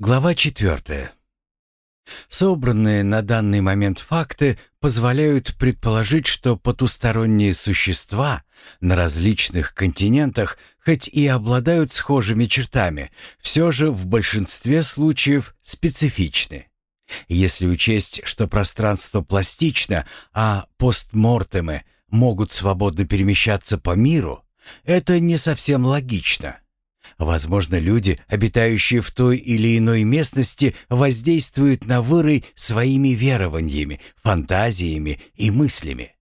Глава четвертая. Собранные на данный момент факты позволяют предположить, что потусторонние существа на различных континентах, хоть и обладают схожими чертами, все же в большинстве случаев специфичны. Если учесть, что пространство пластично, а постмортемы могут свободно перемещаться по миру, это не совсем логично. Возможно, люди, обитающие в той или иной местности, воздействуют на вырой своими верованиями, фантазиями и мыслями.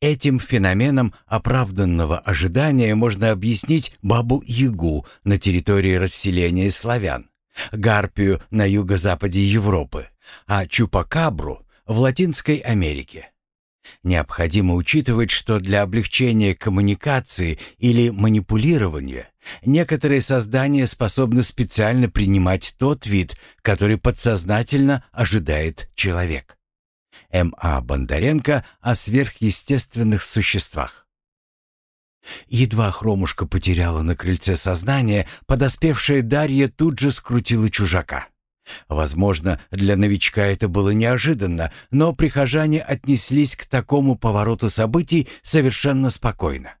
Этим феноменом оправданного ожидания можно объяснить бабу-ягу на территории расселения славян, гарпию на юго-западе Европы, а чупакабру в Латинской Америке. Необходимо учитывать, что для облегчения коммуникации или манипулирования некоторые создания способны специально принимать тот вид, который подсознательно ожидает человек. М.А. Бондаренко о сверхъестественных существах. Едва Хромушка потеряла на крыльце сознание, подоспевшая Дарья тут же скрутила чужака. Возможно, для новичка это было неожиданно, но прихожане отнеслись к такому повороту событий совершенно спокойно.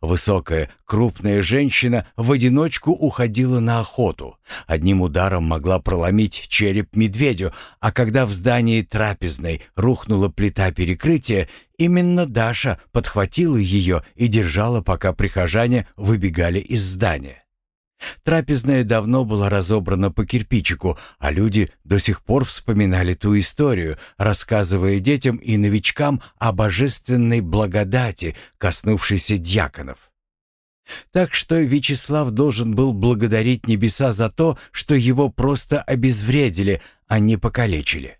Высокая, крупная женщина в одиночку уходила на охоту. Одним ударом могла проломить череп медведю, а когда в здании трапезной рухнула плита перекрытия, именно Даша подхватила ее и держала, пока прихожане выбегали из здания. Трапезная давно была разобрана по кирпичику, а люди до сих пор вспоминали ту историю, рассказывая детям и новичкам о божественной благодати, коснувшейся дьяконов. Так что Вячеслав должен был благодарить небеса за то, что его просто обезвредили, а не покалечили.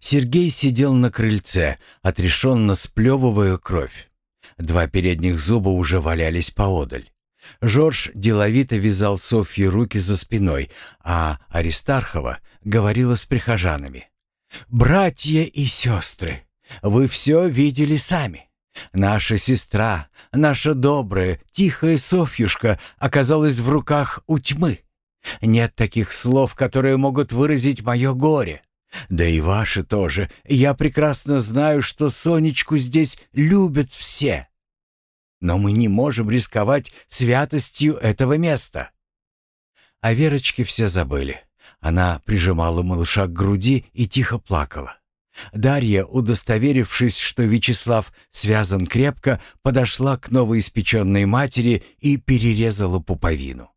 Сергей сидел на крыльце, отрешенно сплевывая кровь. Два передних зуба уже валялись поодаль. Жорж деловито вязал Софье руки за спиной, а Аристархова говорила с прихожанами. «Братья и сестры, вы все видели сами. Наша сестра, наша добрая, тихая Софьюшка оказалась в руках у тьмы. Нет таких слов, которые могут выразить мое горе. Да и ваше тоже. Я прекрасно знаю, что Сонечку здесь любят все. Но мы не можем рисковать святостью этого места. О Верочке все забыли. Она прижимала малыша к груди и тихо плакала. Дарья, удостоверившись, что Вячеслав связан крепко, подошла к новоиспеченной матери и перерезала пуповину.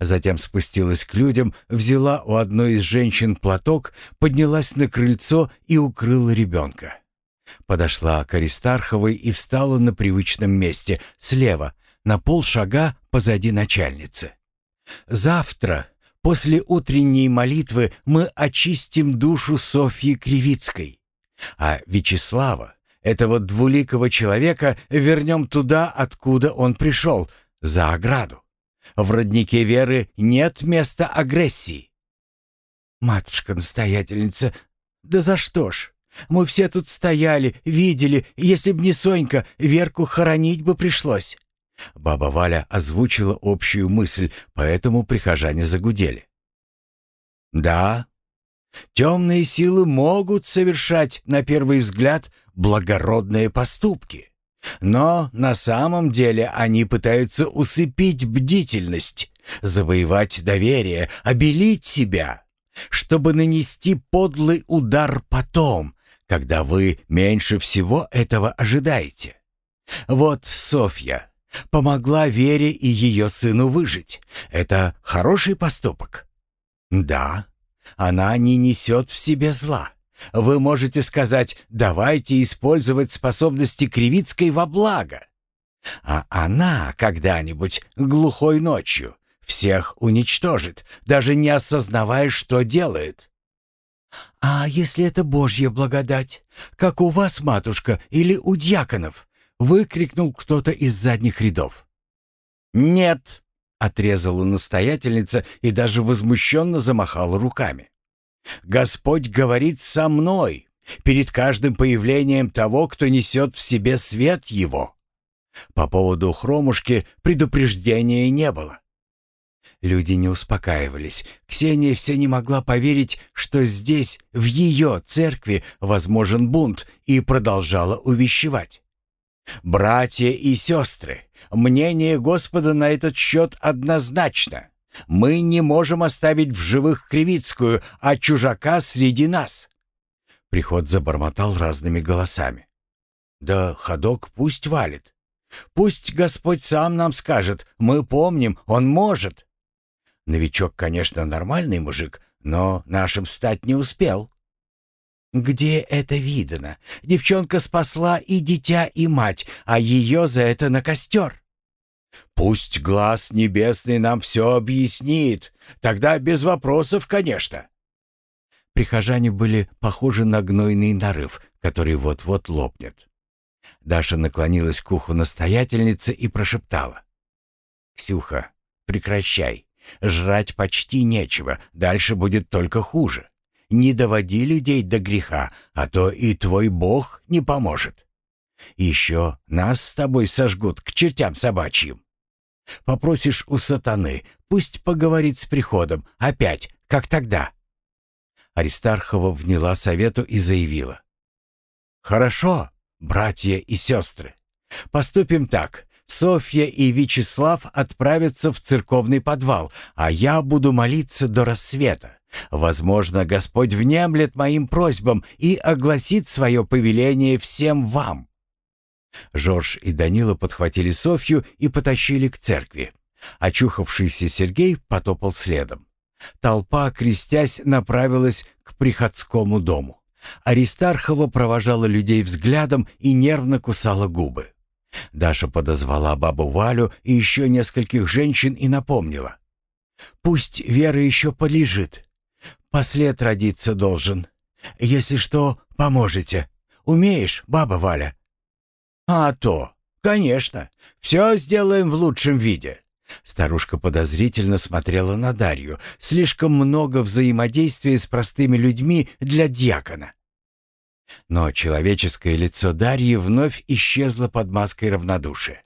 Затем спустилась к людям, взяла у одной из женщин платок, поднялась на крыльцо и укрыла ребенка. Подошла к Аристарховой и встала на привычном месте, слева, на полшага позади начальницы. «Завтра, после утренней молитвы, мы очистим душу Софьи Кривицкой, а Вячеслава, этого двуликого человека, вернем туда, откуда он пришел, за ограду. В роднике веры нет места агрессии». «Матушка-настоятельница, да за что ж?» Мы все тут стояли, видели, если б не Сонька, Верку хоронить бы пришлось». Баба Валя озвучила общую мысль, поэтому прихожане загудели. «Да, темные силы могут совершать, на первый взгляд, благородные поступки. Но на самом деле они пытаются усыпить бдительность, завоевать доверие, обелить себя, чтобы нанести подлый удар потом, когда вы меньше всего этого ожидаете. Вот Софья помогла Вере и ее сыну выжить. Это хороший поступок? Да, она не несет в себе зла. Вы можете сказать «давайте использовать способности Кривицкой во благо». А она когда-нибудь глухой ночью всех уничтожит, даже не осознавая, что делает. «А если это Божья благодать? Как у вас, матушка, или у дьяконов?» — выкрикнул кто-то из задних рядов. «Нет!» — отрезала настоятельница и даже возмущенно замахала руками. «Господь говорит со мной перед каждым появлением того, кто несет в себе свет Его». По поводу хромушки предупреждения не было. Люди не успокаивались. Ксения все не могла поверить, что здесь, в ее церкви, возможен бунт, и продолжала увещевать. «Братья и сестры, мнение Господа на этот счет однозначно. Мы не можем оставить в живых Кривицкую, а чужака среди нас». Приход забормотал разными голосами. «Да ходок пусть валит. Пусть Господь сам нам скажет, мы помним, Он может». Новичок, конечно, нормальный мужик, но нашим стать не успел. Где это видано? Девчонка спасла и дитя, и мать, а ее за это на костер. Пусть глаз небесный нам все объяснит. Тогда без вопросов, конечно. Прихожане были похожи на гнойный нарыв, который вот-вот лопнет. Даша наклонилась к уху настоятельницы и прошептала. «Ксюха, прекращай. Жрать почти нечего, дальше будет только хуже. Не доводи людей до греха, а то и твой Бог не поможет. Еще нас с тобой сожгут к чертям собачьим. Попросишь у сатаны, пусть поговорит с приходом, опять, как тогда». Аристархова вняла совету и заявила. «Хорошо, братья и сестры, поступим так. Софья и Вячеслав отправятся в церковный подвал, а я буду молиться до рассвета. Возможно, Господь внемлет моим просьбам и огласит свое повеление всем вам. Жорж и Данила подхватили Софью и потащили к церкви. Очухавшийся Сергей потопал следом. Толпа, крестясь, направилась к приходскому дому. Аристархова провожала людей взглядом и нервно кусала губы. Даша подозвала бабу Валю и еще нескольких женщин и напомнила. «Пусть Вера еще полежит. Послед родиться должен. Если что, поможете. Умеешь, баба Валя?» «А то, конечно, все сделаем в лучшем виде». Старушка подозрительно смотрела на Дарью. Слишком много взаимодействия с простыми людьми для дьякона. Но человеческое лицо Дарьи вновь исчезло под маской равнодушия.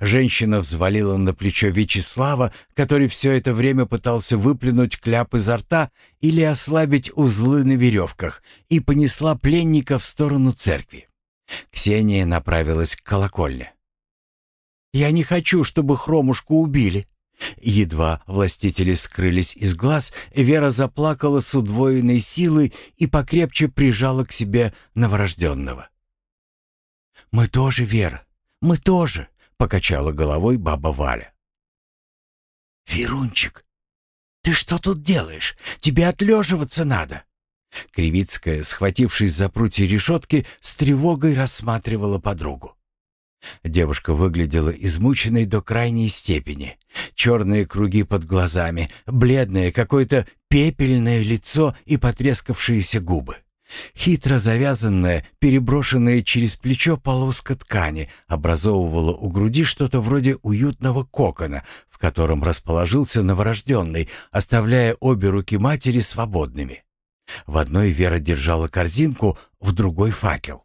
Женщина взвалила на плечо Вячеслава, который все это время пытался выплюнуть кляп изо рта или ослабить узлы на веревках, и понесла пленника в сторону церкви. Ксения направилась к колокольне. «Я не хочу, чтобы Хромушку убили». Едва властители скрылись из глаз, Вера заплакала с удвоенной силой и покрепче прижала к себе новорожденного. «Мы тоже, Вера, мы тоже», — покачала головой баба Валя. «Верунчик, ты что тут делаешь? Тебе отлеживаться надо». Кривицкая, схватившись за прутья решетки, с тревогой рассматривала подругу. Девушка выглядела измученной до крайней степени. Черные круги под глазами, бледное, какое-то пепельное лицо и потрескавшиеся губы. Хитро завязанная, переброшенная через плечо полоска ткани образовывала у груди что-то вроде уютного кокона, в котором расположился новорожденный, оставляя обе руки матери свободными. В одной Вера держала корзинку, в другой — факел.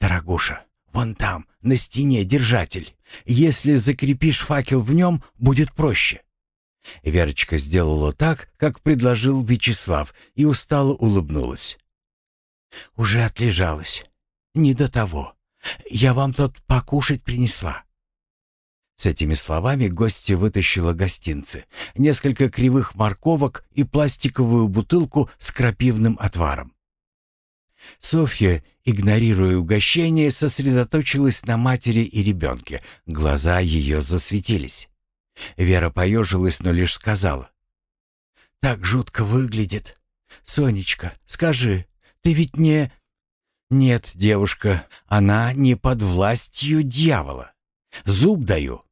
«Дорогуша, вон там, на стене, держатель. Если закрепишь факел в нем, будет проще». Верочка сделала так, как предложил Вячеслав, и устало улыбнулась. «Уже отлежалась. Не до того. Я вам тут покушать принесла». С этими словами гостья вытащила гостинцы, несколько кривых морковок и пластиковую бутылку с крапивным отваром. Софья, игнорируя угощение, сосредоточилась на матери и ребенке. Глаза ее засветились. Вера поежилась, но лишь сказала. «Так жутко выглядит. Сонечка, скажи, ты ведь не...» «Нет, девушка, она не под властью дьявола. Зуб даю.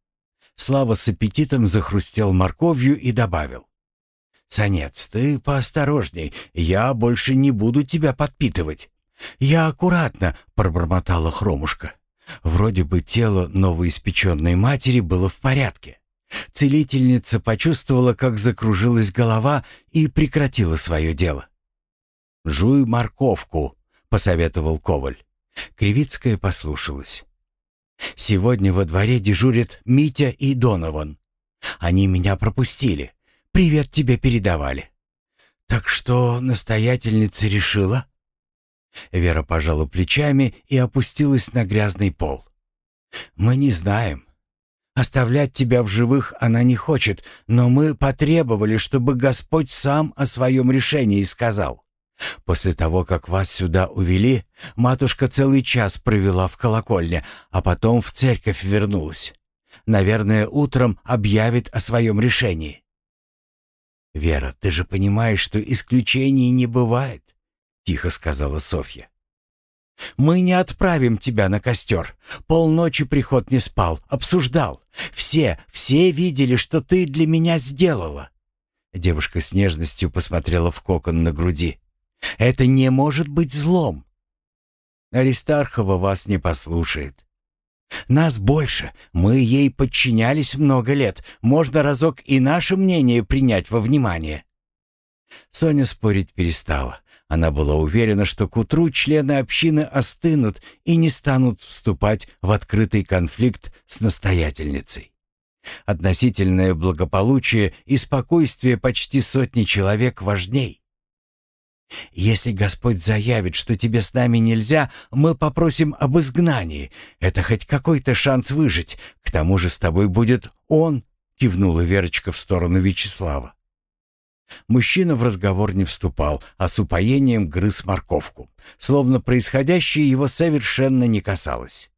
Слава с аппетитом захрустел морковью и добавил. «Санец, ты поосторожней, я больше не буду тебя подпитывать». «Я аккуратно», — пробормотала Хромушка. Вроде бы тело новоиспеченной матери было в порядке. Целительница почувствовала, как закружилась голова и прекратила свое дело. «Жуй морковку», — посоветовал Коваль. Кривицкая послушалась. Сегодня во дворе дежурят Митя и Донован. Они меня пропустили. Привет тебе передавали. Так что настоятельница решила?» Вера пожала плечами и опустилась на грязный пол. «Мы не знаем. Оставлять тебя в живых она не хочет, но мы потребовали, чтобы Господь сам о своем решении сказал. После того, как вас сюда увели, матушка целый час провела в колокольне, а потом в церковь вернулась. Наверное, утром объявит о своем решении. «Вера, ты же понимаешь, что исключений не бывает», — тихо сказала Софья. «Мы не отправим тебя на костер. Полночи приход не спал, обсуждал. Все, все видели, что ты для меня сделала». Девушка с нежностью посмотрела в кокон на груди. «Это не может быть злом». «Аристархова вас не послушает. Нас больше, мы ей подчинялись много лет, можно разок и наше мнение принять во внимание». Соня спорить перестала. Она была уверена, что к утру члены общины остынут и не станут вступать в открытый конфликт с настоятельницей. Относительное благополучие и спокойствие почти сотни человек важней. Если Господь заявит, что тебе с нами нельзя, мы попросим об изгнании. Это хоть какой-то шанс выжить. К тому же с тобой будет он, кивнула Верочка в сторону Вячеслава. Мужчина в разговор не вступал, а с упоением грыз морковку, словно происходящее его совершенно не касалось.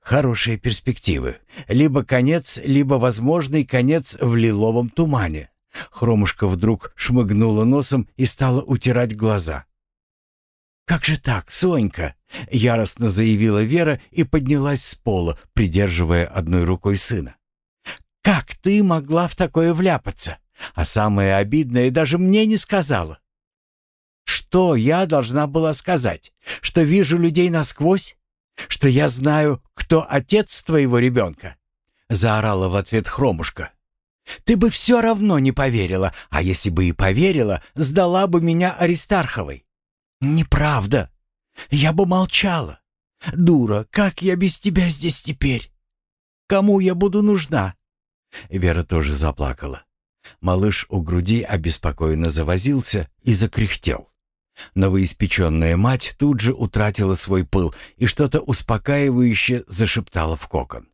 Хорошие перспективы. Либо конец, либо возможный конец в лиловом тумане. Хромушка вдруг шмыгнула носом и стала утирать глаза. «Как же так, Сонька?» — яростно заявила Вера и поднялась с пола, придерживая одной рукой сына. «Как ты могла в такое вляпаться? А самое обидное даже мне не сказала». «Что я должна была сказать? Что вижу людей насквозь? Что я знаю, кто отец твоего ребенка?» — заорала в ответ Хромушка. Ты бы все равно не поверила, а если бы и поверила, сдала бы меня Аристарховой. Неправда. Я бы молчала. Дура, как я без тебя здесь теперь? Кому я буду нужна? Вера тоже заплакала. Малыш у груди обеспокоенно завозился и закряхтел. Новоиспеченная мать тут же утратила свой пыл и что-то успокаивающе зашептала в кокон.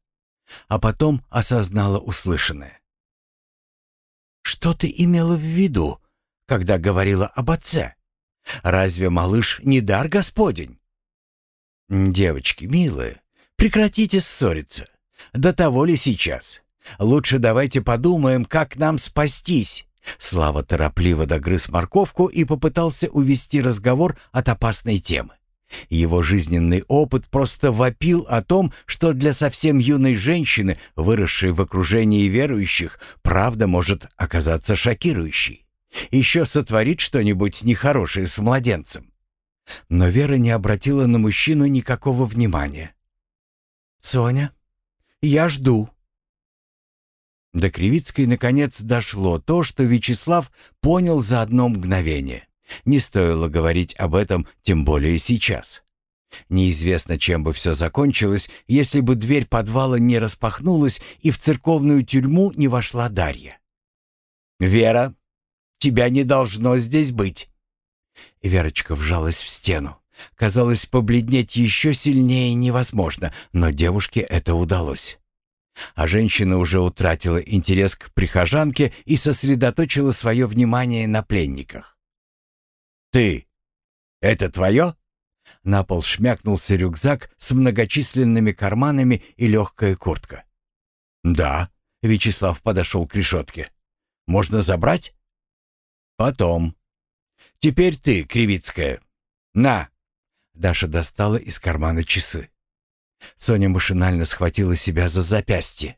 А потом осознала услышанное. Что ты имела в виду, когда говорила об отце? Разве малыш не дар Господень? Девочки, милые, прекратите ссориться. До того ли сейчас? Лучше давайте подумаем, как нам спастись. Слава торопливо догрыз морковку и попытался увести разговор от опасной темы. Его жизненный опыт просто вопил о том, что для совсем юной женщины, выросшей в окружении верующих, правда может оказаться шокирующей. Еще сотворит что-нибудь нехорошее с младенцем. Но Вера не обратила на мужчину никакого внимания. «Соня, я жду». До Кривицкой наконец дошло то, что Вячеслав понял за одно мгновение. Не стоило говорить об этом, тем более сейчас. Неизвестно, чем бы все закончилось, если бы дверь подвала не распахнулась и в церковную тюрьму не вошла Дарья. «Вера, тебя не должно здесь быть!» Верочка вжалась в стену. Казалось, побледнеть еще сильнее невозможно, но девушке это удалось. А женщина уже утратила интерес к прихожанке и сосредоточила свое внимание на пленниках. «Ты! Это твое?» На пол шмякнулся рюкзак с многочисленными карманами и легкая куртка. «Да», — Вячеслав подошел к решетке. «Можно забрать?» «Потом. Теперь ты, Кривицкая. На!» Даша достала из кармана часы. Соня машинально схватила себя за запястье.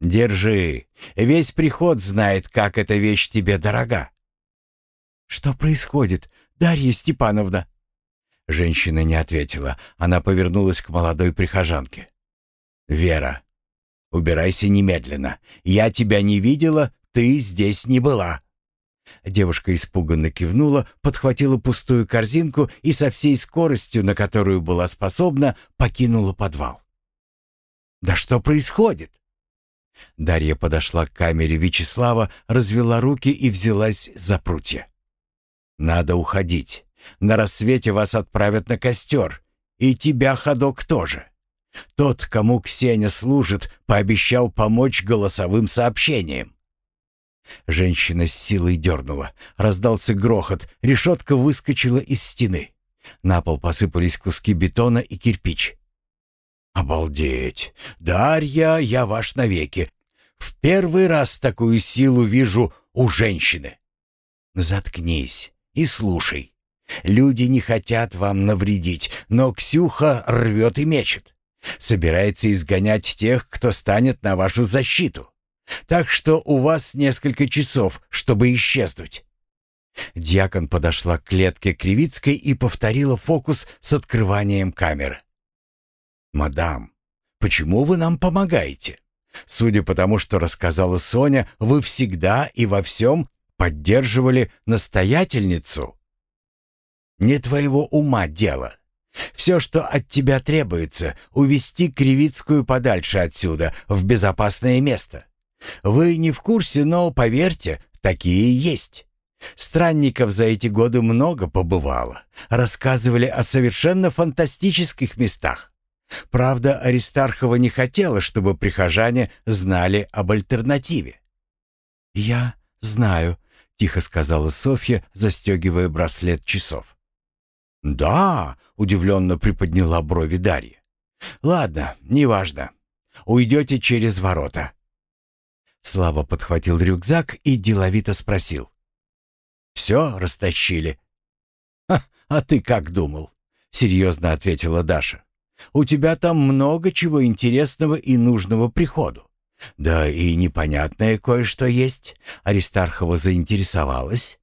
«Держи. Весь приход знает, как эта вещь тебе дорога». «Что происходит?» Дарья Степановна!» Женщина не ответила. Она повернулась к молодой прихожанке. «Вера, убирайся немедленно. Я тебя не видела, ты здесь не была». Девушка испуганно кивнула, подхватила пустую корзинку и со всей скоростью, на которую была способна, покинула подвал. «Да что происходит?» Дарья подошла к камере Вячеслава, развела руки и взялась за прутья. «Надо уходить. На рассвете вас отправят на костер. И тебя, ходок, тоже. Тот, кому Ксения служит, пообещал помочь голосовым сообщением». Женщина с силой дернула. Раздался грохот, решетка выскочила из стены. На пол посыпались куски бетона и кирпич. «Обалдеть! Дарья, я ваш навеки! В первый раз такую силу вижу у женщины!» «Заткнись и слушай. Люди не хотят вам навредить, но Ксюха рвет и мечет. Собирается изгонять тех, кто станет на вашу защиту. Так что у вас несколько часов, чтобы исчезнуть». Дьякон подошла к клетке Кривицкой и повторила фокус с открыванием камеры. «Мадам, почему вы нам помогаете? Судя по тому, что рассказала Соня, вы всегда и во всем поддерживали настоятельницу. Не твоего ума дело. Все, что от тебя требуется, увести Кривицкую подальше отсюда, в безопасное место. Вы не в курсе, но, поверьте, такие есть. Странников за эти годы много побывало. Рассказывали о совершенно фантастических местах. Правда, Аристархова не хотела, чтобы прихожане знали об альтернативе. «Я знаю», — тихо сказала Софья, застегивая браслет часов. «Да», — удивленно приподняла брови Дарья. «Ладно, неважно. Уйдете через ворота». Слава подхватил рюкзак и деловито спросил. «Все растащили?» «А, ты как думал?» — серьезно ответила Даша. У тебя там много чего интересного и нужного приходу. Да и непонятное кое-что есть. Аристархова заинтересовалась.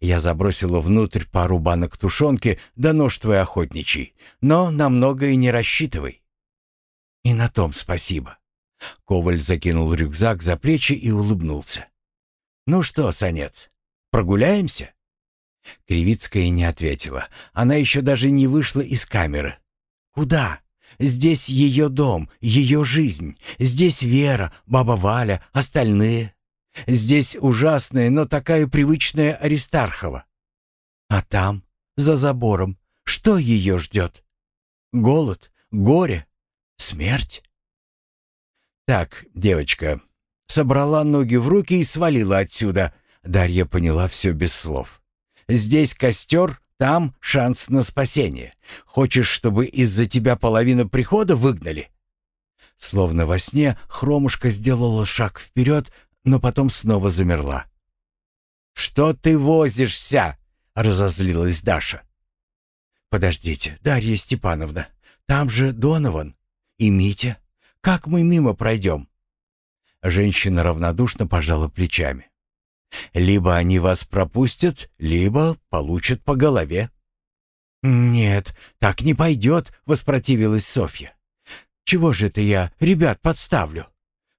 Я забросила внутрь пару банок тушенки, да нож твой охотничий. Но на многое не рассчитывай. И на том спасибо. Коваль закинул рюкзак за плечи и улыбнулся. «Ну что, Санец, прогуляемся?» Кривицкая не ответила. Она еще даже не вышла из камеры. Куда? Здесь ее дом, ее жизнь. Здесь Вера, баба Валя, остальные. Здесь ужасная, но такая привычная Аристархова. А там, за забором, что ее ждет? Голод, горе, смерть? Так, девочка, собрала ноги в руки и свалила отсюда. Дарья поняла все без слов. Здесь костер, там шанс на спасение. Хочешь, чтобы из-за тебя половину прихода выгнали?» Словно во сне Хромушка сделала шаг вперед, но потом снова замерла. «Что ты возишься?» — разозлилась Даша. «Подождите, Дарья Степановна, там же Донован и Митя. Как мы мимо пройдем?» Женщина равнодушно пожала плечами. Либо они вас пропустят, либо получат по голове». «Нет, так не пойдет», — воспротивилась Софья. «Чего же это я ребят подставлю?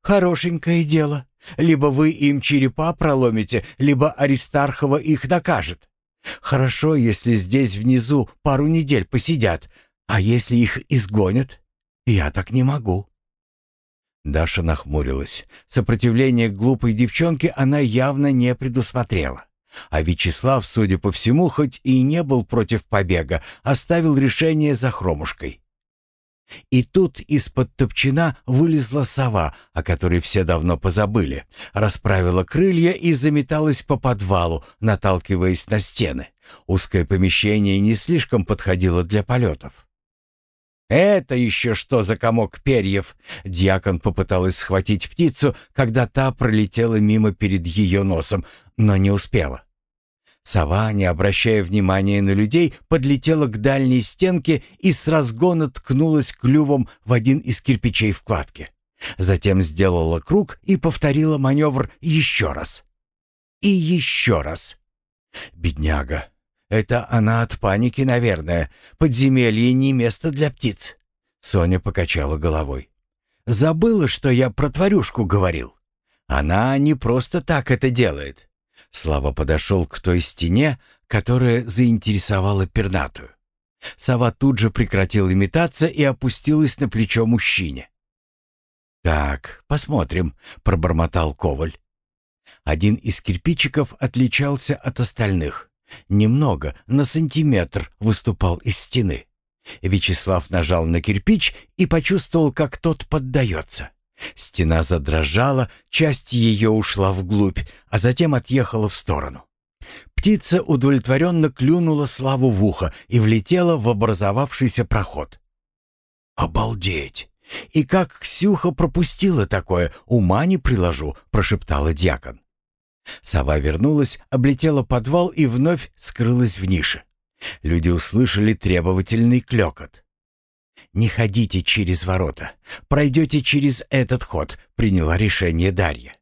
Хорошенькое дело. Либо вы им черепа проломите, либо Аристархова их накажет. Хорошо, если здесь внизу пару недель посидят, а если их изгонят? Я так не могу». Даша нахмурилась. Сопротивление глупой девчонки она явно не предусмотрела. А Вячеслав, судя по всему, хоть и не был против побега, оставил решение за хромушкой. И тут из-под топчина вылезла сова, о которой все давно позабыли, расправила крылья и заметалась по подвалу, наталкиваясь на стены. Узкое помещение не слишком подходило для полетов. «Это еще что за комок перьев?» Дьякон попыталась схватить птицу, когда та пролетела мимо перед ее носом, но не успела. Сова, не обращая внимания на людей, подлетела к дальней стенке и с разгона ткнулась клювом в один из кирпичей вкладки. Затем сделала круг и повторила маневр еще раз. И еще раз. «Бедняга!» Это она от паники, наверное. Подземелье не место для птиц. Соня покачала головой. Забыла, что я про тварюшку говорил. Она не просто так это делает. Слава подошел к той стене, которая заинтересовала пернатую. Сова тут же прекратила метаться и опустилась на плечо мужчине. «Так, посмотрим», — пробормотал Коваль. Один из кирпичиков отличался от остальных. Немного, на сантиметр, выступал из стены. Вячеслав нажал на кирпич и почувствовал, как тот поддается. Стена задрожала, часть ее ушла вглубь, а затем отъехала в сторону. Птица удовлетворенно клюнула Славу в ухо и влетела в образовавшийся проход. «Обалдеть! И как Ксюха пропустила такое, ума не приложу», — прошептала дьякон. Сова вернулась, облетела подвал и вновь скрылась в нише. Люди услышали требовательный клёкот. «Не ходите через ворота. Пройдете через этот ход», — приняла решение Дарья.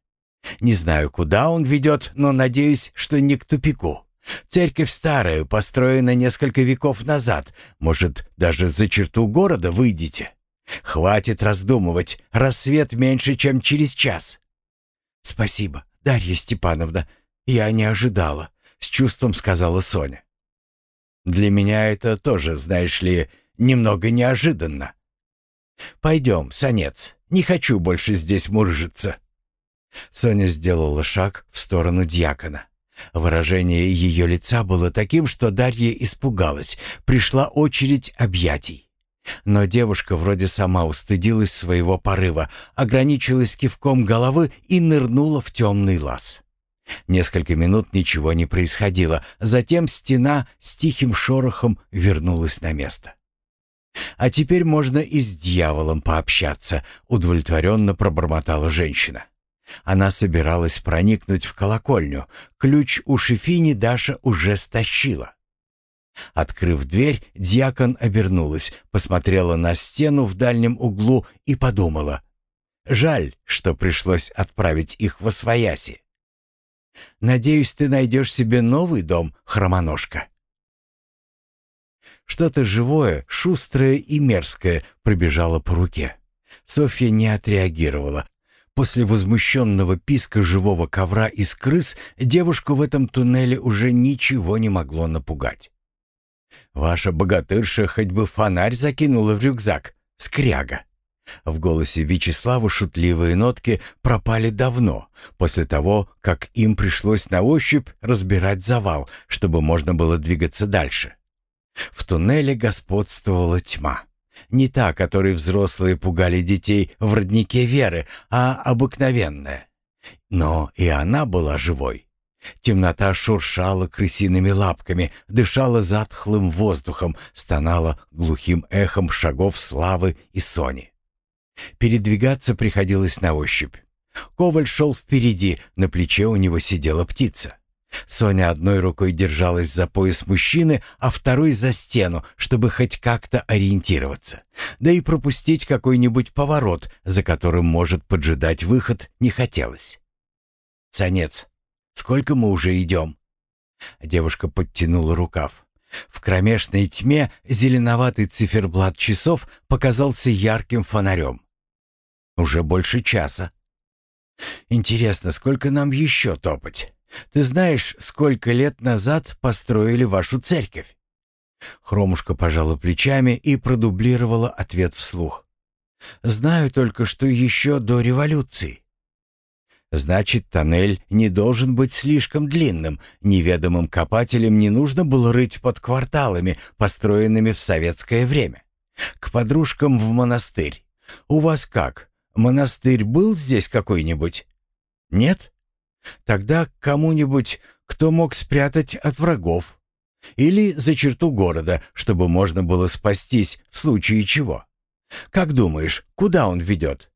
«Не знаю, куда он ведет, но надеюсь, что не к тупику. Церковь старая, построена несколько веков назад. Может, даже за черту города выйдете? Хватит раздумывать. Рассвет меньше, чем через час». «Спасибо, Дарья Степановна. Я не ожидала», — с чувством сказала Соня. «Для меня это тоже, знаешь ли, немного неожиданно. Пойдем, Санец, не хочу больше здесь муржиться». Соня сделала шаг в сторону дьякона. Выражение ее лица было таким, что Дарья испугалась. Пришла очередь объятий. Но девушка вроде сама устыдилась своего порыва, ограничилась кивком головы и нырнула в темный лаз. Несколько минут ничего не происходило, затем стена с тихим шорохом вернулась на место. «А теперь можно и с дьяволом пообщаться», — удовлетворенно пробормотала женщина. Она собиралась проникнуть в колокольню. Ключ у Шефини Даша уже стащила. Открыв дверь, дьякон обернулась, посмотрела на стену в дальнем углу и подумала. «Жаль, что пришлось отправить их во свояси. Надеюсь, ты найдешь себе новый дом, хромоножка». Что-то живое, шустрое и мерзкое пробежало по руке. Софья не отреагировала. После возмущенного писка живого ковра из крыс девушку в этом туннеле уже ничего не могло напугать. «Ваша богатырша хоть бы фонарь закинула в рюкзак, скряга!» В голосе Вячеслава шутливые нотки пропали давно, после того, как им пришлось на ощупь разбирать завал, чтобы можно было двигаться дальше. В туннеле господствовала тьма. Не та, которой взрослые пугали детей в роднике Веры, а обыкновенная. Но и она была живой. Темнота шуршала крысиными лапками, дышала затхлым воздухом, стонала глухим эхом шагов Славы и Сони. Передвигаться приходилось на ощупь. Коваль шел впереди, на плече у него сидела птица. Соня одной рукой держалась за пояс мужчины, а второй за стену, чтобы хоть как-то ориентироваться. Да и пропустить какой-нибудь поворот, за которым может поджидать выход, не хотелось. «Санец, сколько мы уже идем?» Девушка подтянула рукав. В кромешной тьме зеленоватый циферблат часов показался ярким фонарем. «Уже больше часа. Интересно, сколько нам еще топать?» Ты знаешь, сколько лет назад построили вашу церковь?» Хромушка пожала плечами и продублировала ответ вслух. «Знаю только, что еще до революции». Значит, тоннель не должен быть слишком длинным. Неведомым копателям не нужно было рыть под кварталами, построенными в советское время. К подружкам в монастырь. У вас как? Монастырь был здесь какой-нибудь? Нет? Тогда кому-нибудь, кто мог спрятать от врагов. Или за черту города, чтобы можно было спастись в случае чего. Как думаешь, куда он ведет?»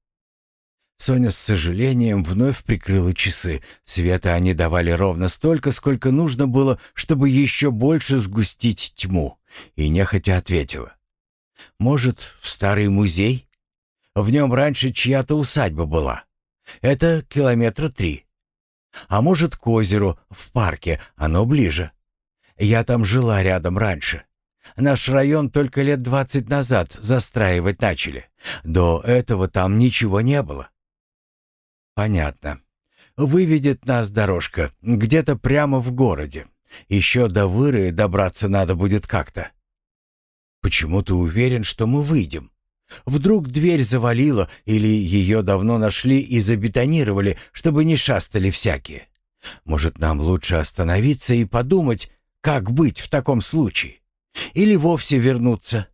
Соня с сожалением вновь прикрыла часы. Света они давали ровно столько, сколько нужно было, чтобы еще больше сгустить тьму. И нехотя ответила. «Может, в старый музей? В нем раньше чья-то усадьба была. Это километра три. А может, к озеру, в парке, оно ближе. Я там жила рядом раньше. Наш район только лет двадцать назад застраивать начали. До этого там ничего не было. Понятно. Выведет нас дорожка где-то прямо в городе. Еще до Выры добраться надо будет как-то. Почему ты уверен, что мы выйдем? Вдруг дверь завалила или ее давно нашли и забетонировали, чтобы не шастали всякие. Может, нам лучше остановиться и подумать, как быть в таком случае? Или вовсе вернуться?»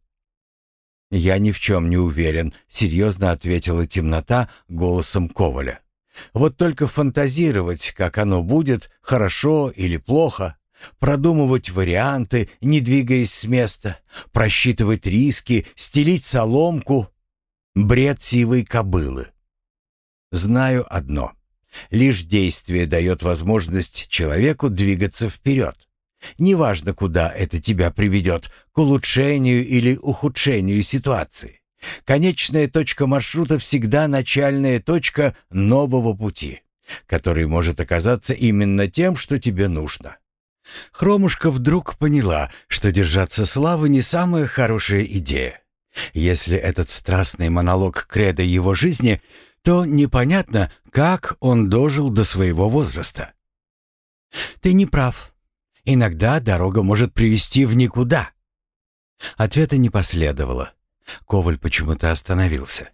«Я ни в чем не уверен», — серьезно ответила темнота голосом Коваля. «Вот только фантазировать, как оно будет, хорошо или плохо, продумывать варианты, не двигаясь с места, просчитывать риски, стелить соломку — бред сивой кобылы. Знаю одно. Лишь действие дает возможность человеку двигаться вперед. Неважно, куда это тебя приведет, к улучшению или ухудшению ситуации. Конечная точка маршрута всегда начальная точка нового пути, который может оказаться именно тем, что тебе нужно. Хромушка вдруг поняла, что держаться славы не самая хорошая идея. Если этот страстный монолог кредо его жизни, то непонятно, как он дожил до своего возраста. «Ты не прав», Иногда дорога может привести в никуда. Ответа не последовало. Коваль почему-то остановился.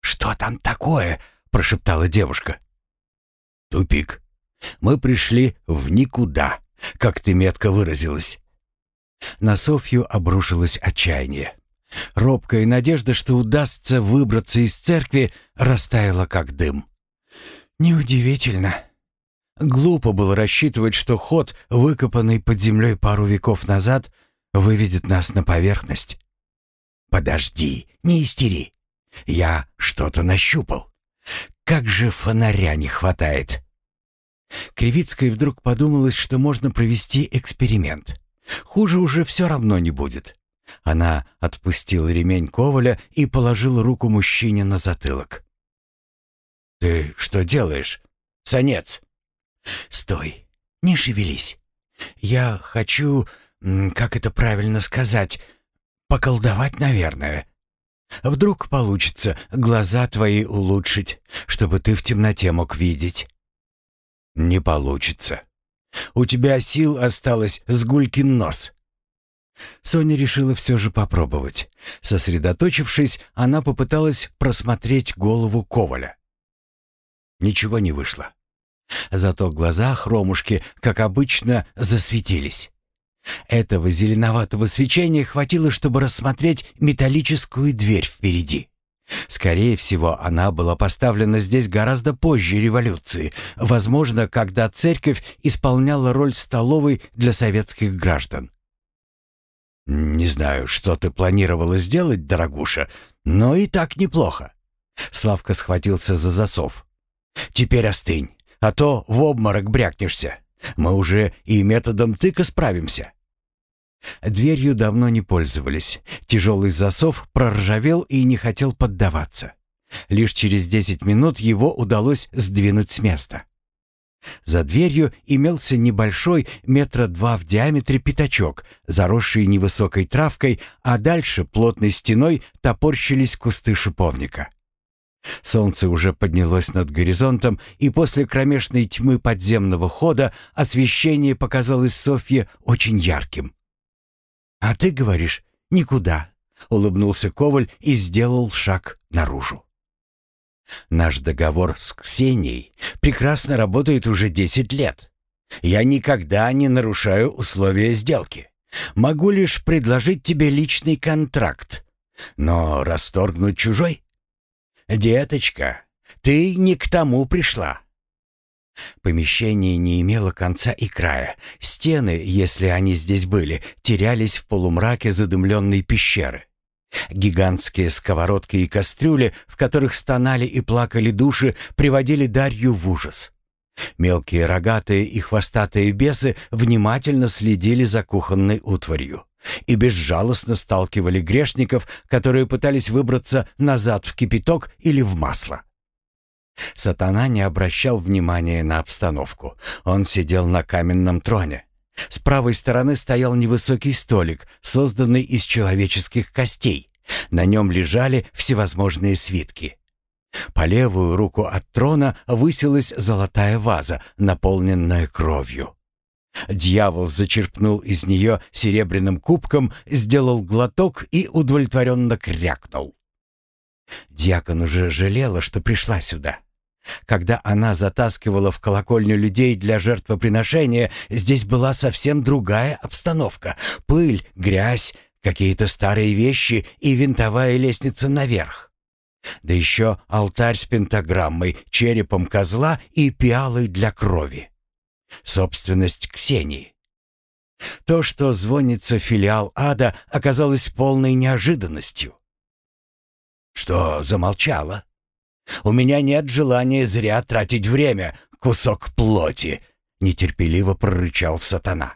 «Что там такое?» — прошептала девушка. «Тупик. Мы пришли в никуда, как ты метко выразилась». На Софью обрушилось отчаяние. Робкая надежда, что удастся выбраться из церкви, растаяла как дым. «Неудивительно», Глупо было рассчитывать, что ход, выкопанный под землей пару веков назад, выведет нас на поверхность. «Подожди, не истери. Я что-то нащупал. Как же фонаря не хватает!» Кривицкой вдруг подумалось, что можно провести эксперимент. Хуже уже все равно не будет. Она отпустила ремень Коваля и положила руку мужчине на затылок. «Ты что делаешь, санец?» «Стой, не шевелись. Я хочу, как это правильно сказать, поколдовать, наверное. Вдруг получится глаза твои улучшить, чтобы ты в темноте мог видеть». «Не получится. У тебя сил осталось с гулькин нос». Соня решила все же попробовать. Сосредоточившись, она попыталась просмотреть голову Коваля. Ничего не вышло. Зато глаза хромушки, как обычно, засветились. Этого зеленоватого свечения хватило, чтобы рассмотреть металлическую дверь впереди. Скорее всего, она была поставлена здесь гораздо позже революции, возможно, когда церковь исполняла роль столовой для советских граждан. «Не знаю, что ты планировала сделать, дорогуша, но и так неплохо». Славка схватился за засов. «Теперь остынь а то в обморок брякнешься. Мы уже и методом тыка справимся». Дверью давно не пользовались. Тяжелый засов проржавел и не хотел поддаваться. Лишь через десять минут его удалось сдвинуть с места. За дверью имелся небольшой, метра два в диаметре пятачок, заросший невысокой травкой, а дальше плотной стеной топорщились кусты шиповника. Солнце уже поднялось над горизонтом, и после кромешной тьмы подземного хода освещение показалось Софье очень ярким. «А ты говоришь, никуда», — улыбнулся Коваль и сделал шаг наружу. «Наш договор с Ксенией прекрасно работает уже десять лет. Я никогда не нарушаю условия сделки. Могу лишь предложить тебе личный контракт, но расторгнуть чужой «Деточка, ты не к тому пришла». Помещение не имело конца и края. Стены, если они здесь были, терялись в полумраке задымленной пещеры. Гигантские сковородки и кастрюли, в которых стонали и плакали души, приводили Дарью в ужас. Мелкие рогатые и хвостатые бесы внимательно следили за кухонной утварью и безжалостно сталкивали грешников, которые пытались выбраться назад в кипяток или в масло. Сатана не обращал внимания на обстановку. Он сидел на каменном троне. С правой стороны стоял невысокий столик, созданный из человеческих костей. На нем лежали всевозможные свитки. По левую руку от трона высилась золотая ваза, наполненная кровью. Дьявол зачерпнул из нее серебряным кубком, сделал глоток и удовлетворенно крякнул. Дьякон уже жалела, что пришла сюда. Когда она затаскивала в колокольню людей для жертвоприношения, здесь была совсем другая обстановка. Пыль, грязь, какие-то старые вещи и винтовая лестница наверх. Да еще алтарь с пентаграммой, черепом козла и пиалой для крови. Собственность Ксении. То, что звонится филиал ада, оказалось полной неожиданностью. «Что замолчала?» У меня нет желания зря тратить время, кусок плоти», — нетерпеливо прорычал сатана.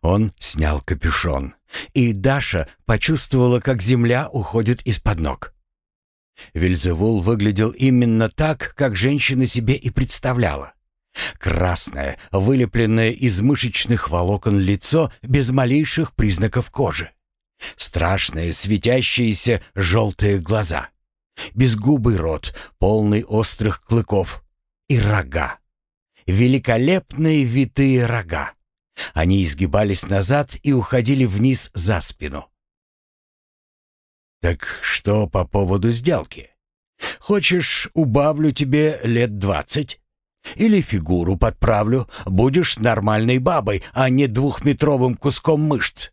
Он снял капюшон, и Даша почувствовала, как земля уходит из-под ног. Вильзевул выглядел именно так, как женщина себе и представляла. Красное, вылепленное из мышечных волокон лицо без малейших признаков кожи. Страшные, светящиеся желтые глаза. Безгубый рот, полный острых клыков. И рога. Великолепные витые рога. Они изгибались назад и уходили вниз за спину. «Так что по поводу сделки? Хочешь, убавлю тебе лет двадцать? Или фигуру подправлю, будешь нормальной бабой, а не двухметровым куском мышц?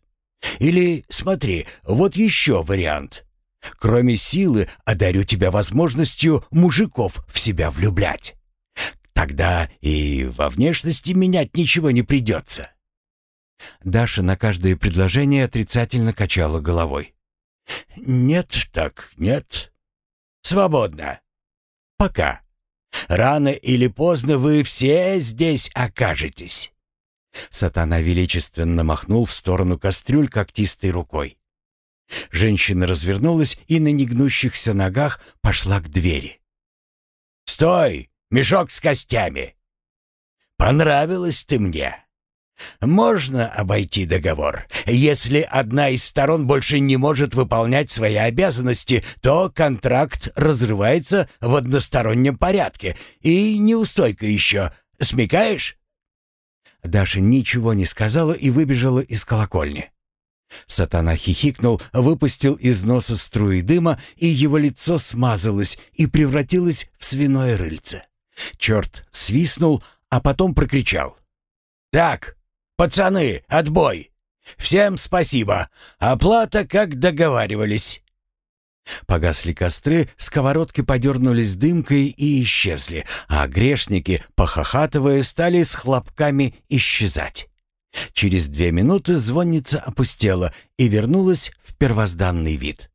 Или, смотри, вот еще вариант. Кроме силы, одарю тебя возможностью мужиков в себя влюблять. Тогда и во внешности менять ничего не придется». Даша на каждое предложение отрицательно качала головой. «Нет так нет. Свободно. Пока. Рано или поздно вы все здесь окажетесь». Сатана величественно махнул в сторону кастрюль когтистой рукой. Женщина развернулась и на негнущихся ногах пошла к двери. «Стой! Мешок с костями!» «Понравилась ты мне!» «Можно обойти договор. Если одна из сторон больше не может выполнять свои обязанности, то контракт разрывается в одностороннем порядке. И неустойка еще. Смекаешь?» Даша ничего не сказала и выбежала из колокольни. Сатана хихикнул, выпустил из носа струи дыма, и его лицо смазалось и превратилось в свиное рыльце. Черт свистнул, а потом прокричал. «Так, пацаны, отбой! Всем спасибо! Оплата, как договаривались!» Погасли костры, сковородки подернулись дымкой и исчезли, а грешники, похохатывая, стали с хлопками исчезать. Через две минуты звонница опустела и вернулась в первозданный вид.